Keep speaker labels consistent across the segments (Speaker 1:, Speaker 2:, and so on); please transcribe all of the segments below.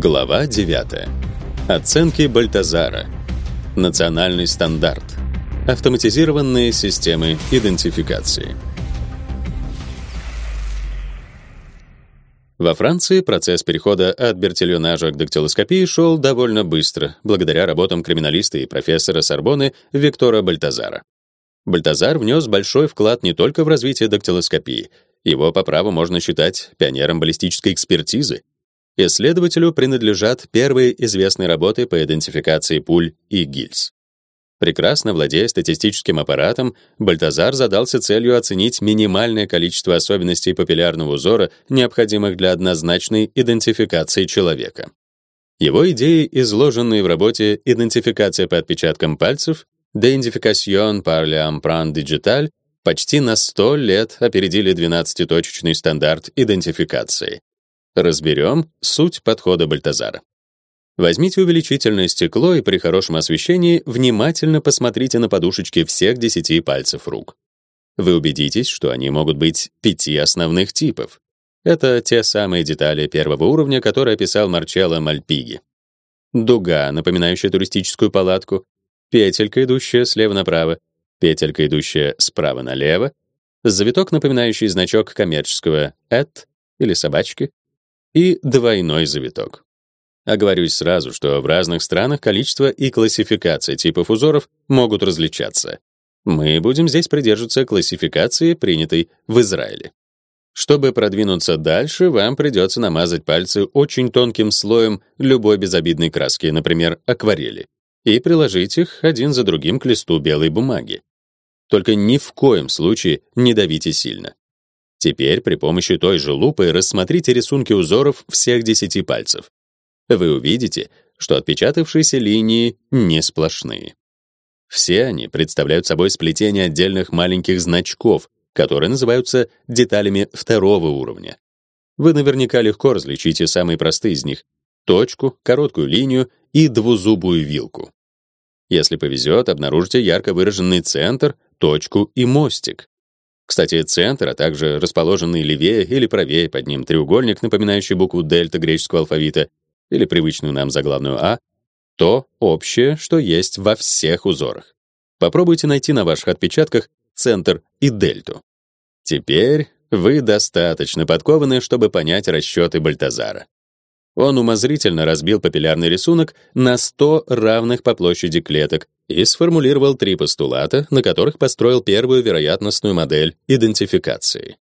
Speaker 1: Глава 9. Оценки Бальтазара. Национальный стандарт. Автоматизированные системы идентификации. Во Франции процесс перехода от бертильонажа к дактилоскопии шел довольно быстро, благодаря работам криминалиста и профессора Сорбонны Виктора Бальтазара. Бальтазар внес большой вклад не только в развитие дактилоскопии, его по праву можно считать пионером баллистической экспертизы, Исследователю принадлежат первые известные работы по идентификации пуль и гильз. Прекрасно владея статистическим аппаратом, Бальтазар задался целью оценить минимальное количество особенностей папиллярного узора, необходимых для однозначной идентификации человека. Его идеи, изложенные в работе «Идентификация по отпечаткам пальцев» «D'identification par l'empreinte digitale», почти на 100 лет опередили 12-точечный стандарт идентификации. Разберем суть подхода Бальтазара. Возьмите увеличительное стекло и при хорошем освещении внимательно посмотрите на подушечки всех 10 пальцев рук. Вы убедитесь, что они могут быть пяти основных типов. Это те самые детали первого уровня, которые описал Марчелло Мальпиги. Дуга, напоминающая туристическую палатку, петелька, идущая слева направо, петелька, идущая справа налево, завиток, напоминающий значок коммерческого «эт» или собачки, и двойной завиток. Оговорюсь сразу, что в разных странах количество и классификация типов узоров могут различаться. Мы будем здесь придерживаться классификации, принятой в Израиле. Чтобы продвинуться дальше, вам придется намазать пальцы очень тонким слоем любой безобидной краски, например, акварели, и приложить их один за другим к листу белой бумаги. Только ни в коем случае не давите сильно. Теперь при помощи той же лупы рассмотрите рисунки узоров всех десяти пальцев. Вы увидите, что отпечатавшиеся линии не сплошные. Все они представляют собой сплетение отдельных маленьких значков, которые называются деталями второго уровня. Вы наверняка легко различите самые простые из них — точку, короткую линию и двузубую вилку. Если повезет, обнаружите ярко выраженный центр, точку и мостик. Кстати, центр, а также расположенный левее или правее под ним треугольник, напоминающий букву дельта греческого алфавита, или привычную нам заглавную А, то общее, что есть во всех узорах. Попробуйте найти на ваших отпечатках центр и дельту. Теперь вы достаточно подкованы, чтобы понять расчеты Бальтазара. Он умозрительно разбил папиллярный рисунок на 100 равных по площади клеток и сформулировал три постулата, на которых построил первую вероятностную модель идентификации.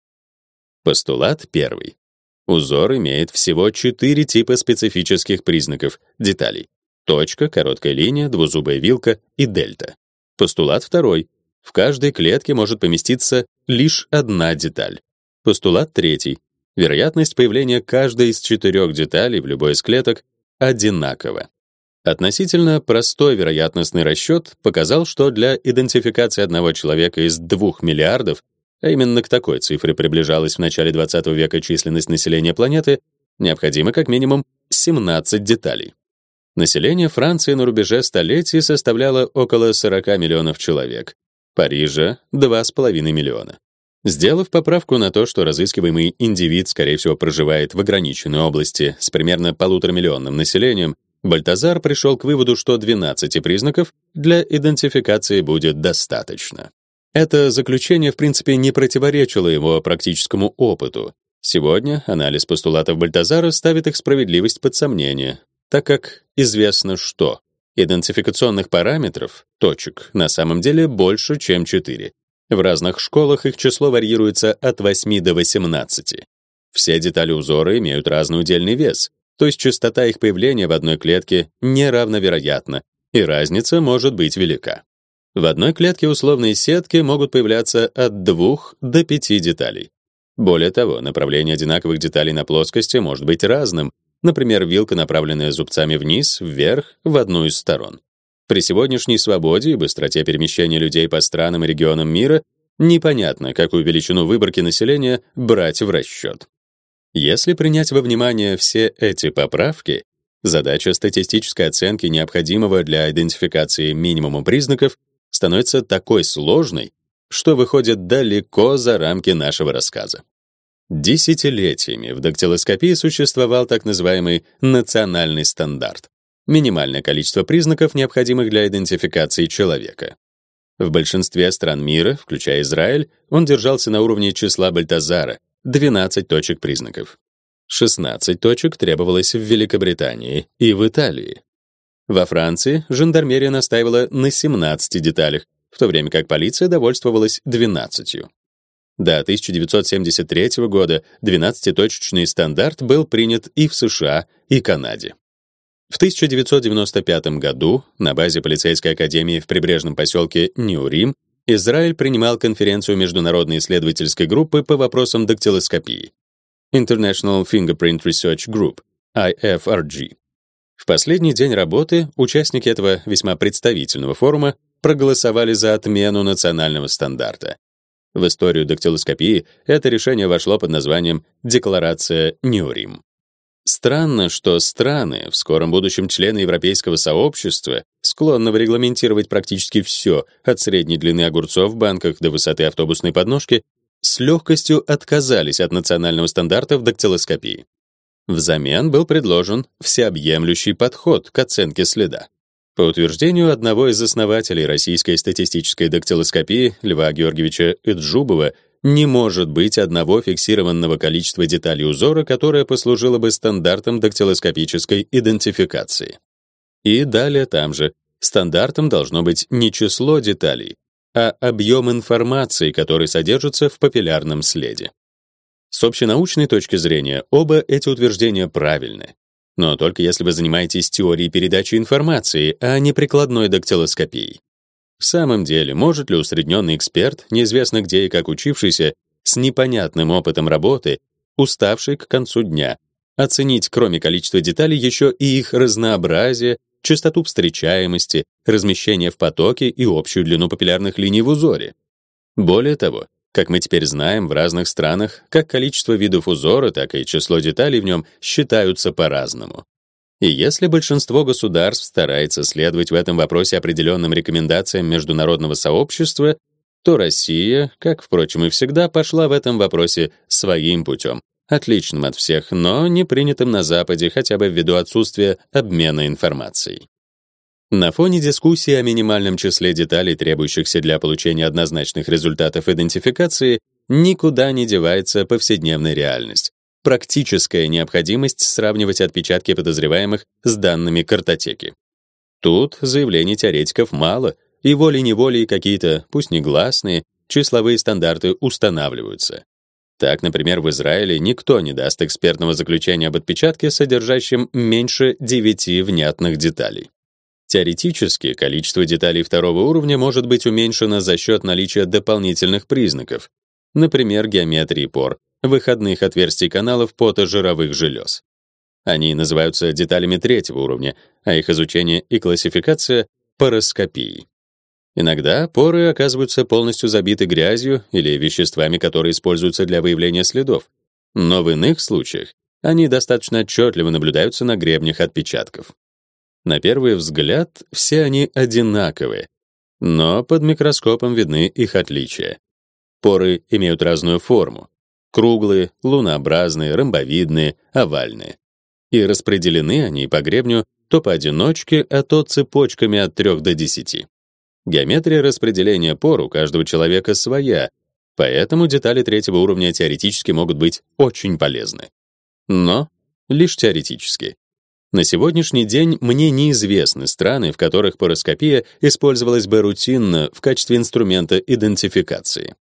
Speaker 1: Постулат первый. Узор имеет всего четыре типа специфических признаков деталей: точка, короткая линия, двузубая вилка и дельта. Постулат второй. В каждой клетке может поместиться лишь одна деталь. Постулат третий. Вероятность появления каждой из четырех деталей в любой из клеток одинакова. Относительно простой вероятностный расчет показал, что для идентификации одного человека из 2 миллиардов, а именно к такой цифре приближалась в начале 20 века численность населения планеты, необходимо как минимум 17 деталей. Население Франции на рубеже столетий составляло около 40 миллионов человек, Парижа — 2,5 миллиона. Сделав поправку на то, что разыскиваемый индивид, скорее всего, проживает в ограниченной области с примерно полуторамиллионным населением, Бальтазар пришел к выводу, что 12 признаков для идентификации будет достаточно. Это заключение, в принципе, не противоречило его практическому опыту. Сегодня анализ постулатов Бальтазара ставит их справедливость под сомнение, так как известно, что идентификационных параметров, точек, на самом деле больше, чем 4, в разных школах их число варьируется от 8 до 18. Все детали узора имеют разный удельный вес, то есть частота их появления в одной клетке неравновероятна, и разница может быть велика. В одной клетке условные сетки могут появляться от 2 до 5 деталей. Более того, направление одинаковых деталей на плоскости может быть разным, например, вилка, направленная зубцами вниз, вверх, в одну из сторон. При сегодняшней свободе и быстроте перемещения людей по странам и регионам мира непонятно, какую величину выборки населения брать в расчет. Если принять во внимание все эти поправки, задача статистической оценки необходимого для идентификации минимума признаков становится такой сложной, что выходит далеко за рамки нашего рассказа. Десятилетиями в дактилоскопии существовал так называемый национальный стандарт минимальное количество признаков, необходимых для идентификации человека. В большинстве стран мира, включая Израиль, он держался на уровне числа Бальтазара 12 точек признаков. 16 точек требовалось в Великобритании и в Италии. Во Франции жандармерия настаивала на 17 деталях, в то время как полиция довольствовалась 12. До 1973 года 12-точечный стандарт был принят и в США, и Канаде. В 1995 году на базе полицейской академии в прибрежном поселке Нью-Рим Израиль принимал конференцию международной исследовательской группы по вопросам дактилоскопии International Fingerprint Research Group, IFRG. В последний день работы участники этого весьма представительного форума проголосовали за отмену национального стандарта. В историю дактилоскопии это решение вошло под названием Декларация Нюрим. Странно, что страны, в скором будущем члены Европейского сообщества, склонного регламентировать практически все, от средней длины огурцов в банках до высоты автобусной подножки, с легкостью отказались от национального стандарта в дактилоскопии. Взамен был предложен всеобъемлющий подход к оценке следа. По утверждению одного из основателей российской статистической дактилоскопии Льва Георгиевича Иджубова, не может быть одного фиксированного количества деталей узора, которое послужило бы стандартом дактилоскопической идентификации. И далее там же стандартом должно быть не число деталей, а объем информации, который содержится в папиллярном следе. С общенаучной точки зрения оба эти утверждения правильны. Но только если вы занимаетесь теорией передачи информации, а не прикладной дактилоскопией. В самом деле, может ли усредненный эксперт, неизвестно где и как учившийся, с непонятным опытом работы, уставший к концу дня, оценить, кроме количества деталей, еще и их разнообразие, частоту встречаемости, размещение в потоке и общую длину папиллярных линий в узоре? Более того, как мы теперь знаем, в разных странах как количество видов узора, так и число деталей в нем считаются по-разному. И если большинство государств старается следовать в этом вопросе определенным рекомендациям международного сообщества, то Россия, как, впрочем, и всегда, пошла в этом вопросе своим путем, отличным от всех, но не принятым на Западе хотя бы ввиду отсутствия обмена информацией. На фоне дискуссии о минимальном числе деталей, требующихся для получения однозначных результатов идентификации, никуда не девается повседневная реальность. Практическая необходимость сравнивать отпечатки подозреваемых с данными картотеки. Тут заявлений теоретиков мало, и волей-неволей какие-то, пусть негласные, числовые стандарты устанавливаются. Так, например, в Израиле никто не даст экспертного заключения об отпечатке, содержащем меньше 9 внятных деталей. Теоретически количество деталей второго уровня может быть уменьшено за счет наличия дополнительных признаков, например, геометрии пор, выходных отверстий каналов потожировых желез. Они называются деталями третьего уровня, а их изучение и классификация пороскопией. Иногда поры оказываются полностью забиты грязью или веществами, которые используются для выявления следов. Но в иных случаях они достаточно отчетливо наблюдаются на гребнях отпечатков. На первый взгляд все они одинаковые, но под микроскопом видны их отличия. Поры имеют разную форму: круглые, лунообразные, ромбовидные, овальные. И распределены они по гребню то поодиночке, а то цепочками от 3 до 10. Геометрия распределения пор у каждого человека своя, поэтому детали третьего уровня теоретически могут быть очень полезны. Но лишь теоретически. На сегодняшний день мне неизвестны страны, в которых пороскопия использовалась бы рутинно в качестве инструмента идентификации.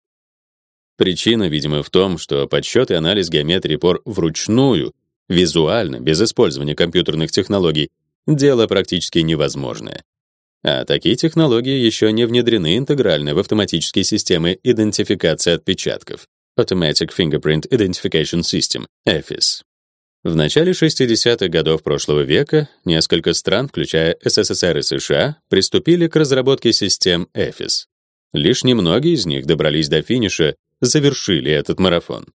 Speaker 1: Причина, видимо, в том, что подсчет и анализ геометрии пор вручную, визуально, без использования компьютерных технологий, дело практически невозможное. А такие технологии еще не внедрены интегрально в автоматические системы идентификации отпечатков Automatic Fingerprint Identification System, EFIS. В начале 60-х годов прошлого века несколько стран, включая СССР и США, приступили к разработке систем EFIS. Лишь немногие из них добрались до финиша, завершили этот марафон.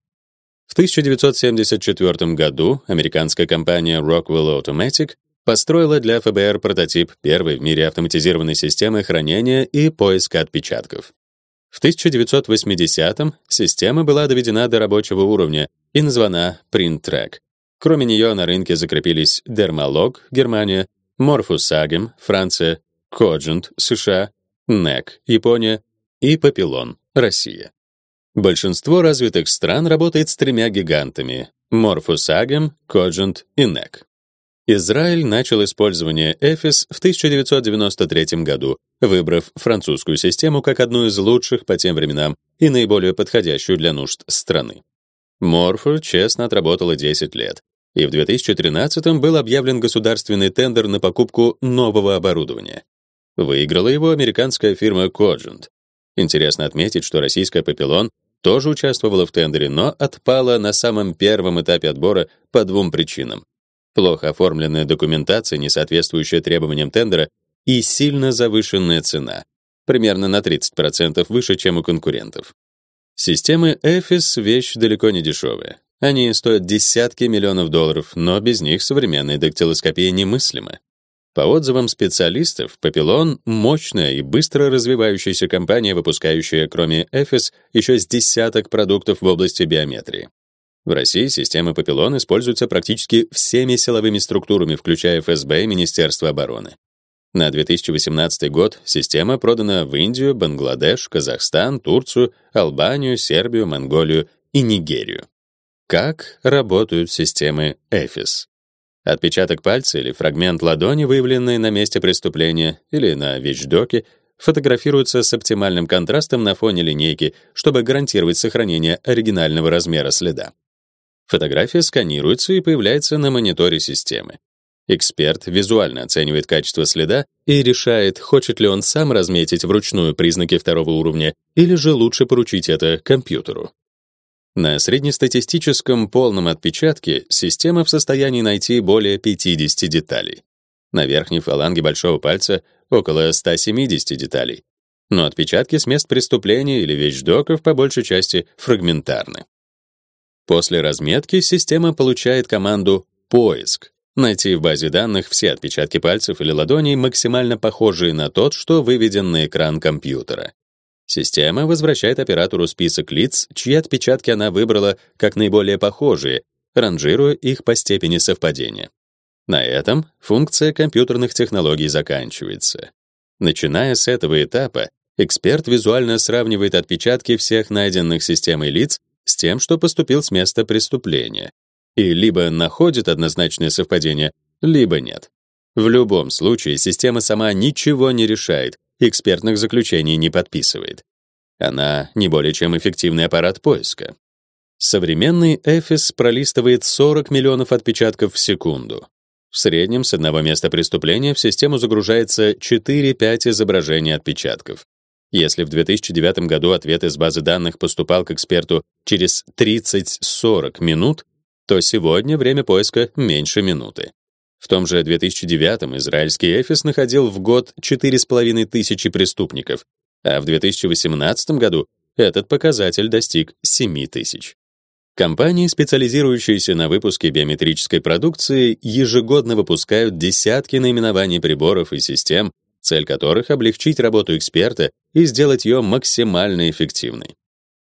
Speaker 1: В 1974 году американская компания Rockwell Automatic построила для ФБР прототип первой в мире автоматизированной системы хранения и поиска отпечатков. В 1980-м система была доведена до рабочего уровня и названа PrintTrack. Кроме нее на рынке закрепились Dermalog, Германия, Morphus Sagem, Франция, Cogent, США, NEC, Япония и Papillon, Россия. Большинство развитых стран работает с тремя гигантами: Morphus Agem, Cogent и NEC. Израиль начал использование EFIS в 1993 году, выбрав французскую систему как одну из лучших по тем временам и наиболее подходящую для нужд страны. Morpho честно отработала 10 лет, и в 2013 был объявлен государственный тендер на покупку нового оборудования. Выиграла его американская фирма Cogent. Интересно отметить, что российская Papillon тоже участвовала в тендере, но отпала на самом первом этапе отбора по двум причинам. Плохо оформленная документация, не соответствующая требованиям тендера, и сильно завышенная цена, примерно на 30% выше, чем у конкурентов. Системы EFIS — вещь далеко не дешевая. Они стоят десятки миллионов долларов, но без них современная дактилоскопия немыслима. По отзывам специалистов, Papillon — мощная и быстро развивающаяся компания, выпускающая, кроме EFIS, еще с десяток продуктов в области биометрии. В России система Papillon используется практически всеми силовыми структурами, включая ФСБ и Министерство обороны. На 2018 год система продана в Индию, Бангладеш, Казахстан, Турцию, Албанию, Сербию, Монголию и Нигерию. Как работают системы EFIS? Отпечаток пальца или фрагмент ладони, выявленный на месте преступления или на вещдоке, фотографируются с оптимальным контрастом на фоне линейки, чтобы гарантировать сохранение оригинального размера следа. Фотография сканируется и появляется на мониторе системы. Эксперт визуально оценивает качество следа и решает, хочет ли он сам разметить вручную признаки второго уровня или же лучше поручить это компьютеру. На среднестатистическом полном отпечатке система в состоянии найти более 50 деталей. На верхней фаланге большого пальца около 170 деталей. Но отпечатки с мест преступления или вещдоков по большей части фрагментарны. После разметки система получает команду «поиск», найти в базе данных все отпечатки пальцев или ладоней, максимально похожие на тот, что выведен на экран компьютера. Система возвращает оператору список лиц, чьи отпечатки она выбрала как наиболее похожие, ранжируя их по степени совпадения. На этом функция компьютерных технологий заканчивается. Начиная с этого этапа, эксперт визуально сравнивает отпечатки всех найденных системой лиц с тем, что поступил с места преступления, и либо находит однозначное совпадение, либо нет. В любом случае система сама ничего не решает, экспертных заключений не подписывает. Она не более чем эффективный аппарат поиска. Современный Эфис пролистывает 40 миллионов отпечатков в секунду. В среднем с одного места преступления в систему загружается 4-5 изображений отпечатков. Если в 2009 году ответ из базы данных поступал к эксперту через 30-40 минут, то сегодня время поиска меньше минуты. В том же 2009 израильский Эфис находил в год 4,5 тысячи преступников, а в 2018 году этот показатель достиг 7 тысяч. Компании, специализирующиеся на выпуске биометрической продукции, ежегодно выпускают десятки наименований приборов и систем, цель которых облегчить работу эксперта и сделать ее максимально эффективной.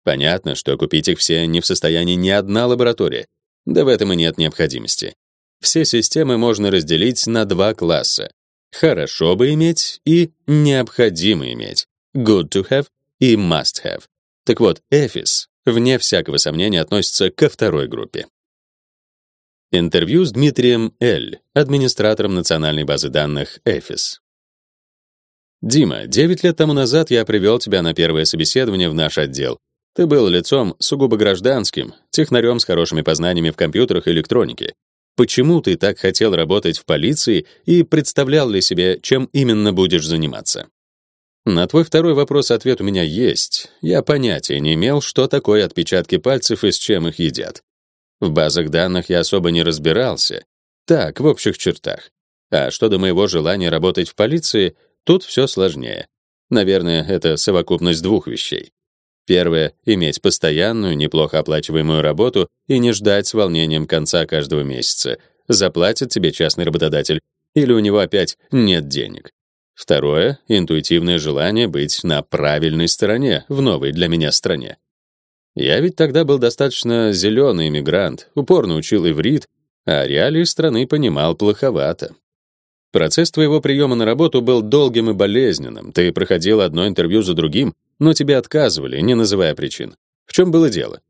Speaker 1: Понятно, что купить их все не в состоянии ни одна лаборатория, да в этом и нет необходимости. Все системы можно разделить на два класса: хорошо бы иметь и необходимо иметь, good to have и must have. Так вот, EFIS вне всякого сомнения относится ко второй группе. Интервью с Дмитрием Л., администратором национальной базы данных EFIS. Дима, 9 лет тому назад я привел тебя на первое собеседование в наш отдел. Ты был лицом сугубо гражданским, технарем с хорошими познаниями в компьютерах и электронике. Почему ты так хотел работать в полиции и представлял ли себе, чем именно будешь заниматься? На твой второй вопрос ответ у меня есть. Я понятия не имел, что такое отпечатки пальцев и с чем их едят. В базах данных я особо не разбирался. Так, в общих чертах. А что до моего желания работать в полиции, тут все сложнее. Наверное, это совокупность двух вещей. Первое — иметь постоянную, неплохо оплачиваемую работу и не ждать с волнением конца каждого месяца. Заплатит тебе частный работодатель или у него опять нет денег. Второе — интуитивное желание быть на правильной стороне в новой для меня стране. Я ведь тогда был достаточно зеленый иммигрант, упорно учил иврит, а реалии страны понимал плоховато. Процесс твоего приема на работу был долгим и болезненным. Ты проходил одно интервью за другим, но тебе отказывали, не называя причин. В чем было дело?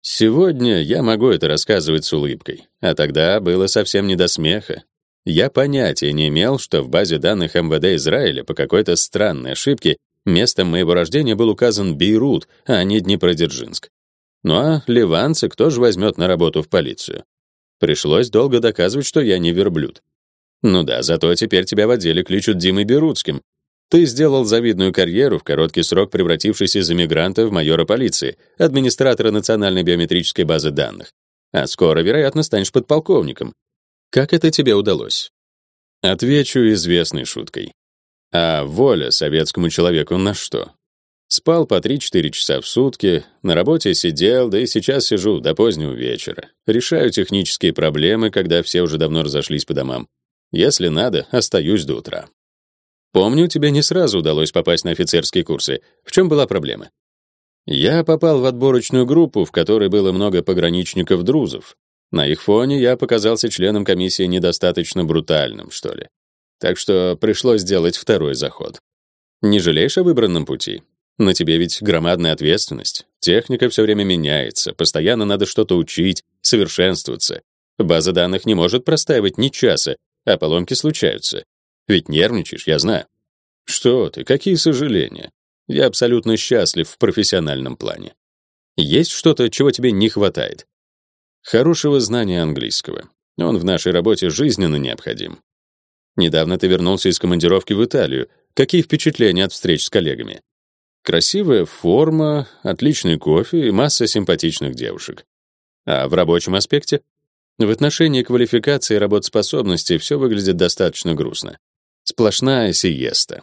Speaker 1: Сегодня я могу это рассказывать с улыбкой, а тогда было совсем не до смеха. Я понятия не имел, что в базе данных МВД Израиля по какой-то странной ошибке местом моего рождения был указан Бейрут, а не Днепродзержинск. Ну а ливанцы кто же возьмет на работу в полицию? Пришлось долго доказывать, что я не верблюд. Ну да, зато теперь тебя в отделе кличут Димой Берутским. Ты сделал завидную карьеру в короткий срок, превратившись из эмигранта в майора полиции, администратора национальной биометрической базы данных. А скоро, вероятно, станешь подполковником. Как это тебе удалось? Отвечу известной шуткой. А воля советскому человеку на что? Спал по 3-4 часа в сутки, на работе сидел, да и сейчас сижу до позднего вечера. Решаю технические проблемы, когда все уже давно разошлись по домам. Если надо, остаюсь до утра. Помню, тебе не сразу удалось попасть на офицерские курсы. В чем была проблема? Я попал в отборочную группу, в которой было много пограничников-друзов. На их фоне я показался членом комиссии недостаточно брутальным, что ли. Так что пришлось сделать второй заход. Не жалеешь о выбранном пути? На тебе ведь громадная ответственность. Техника все время меняется, постоянно надо что-то учить, совершенствоваться. База данных не может простаивать ни часа, а поломки случаются. Ведь нервничаешь, я знаю. Что ты, какие сожаления. Я абсолютно счастлив в профессиональном плане. Есть что-то, чего тебе не хватает? Хорошего знания английского. Он в нашей работе жизненно необходим. Недавно ты вернулся из командировки в Италию. Какие впечатления от встреч с коллегами? Красивая форма, отличный кофе и масса симпатичных девушек. А в рабочем аспекте в отношении квалификации и работоспособности все выглядит достаточно грустно. Сплошная сиеста.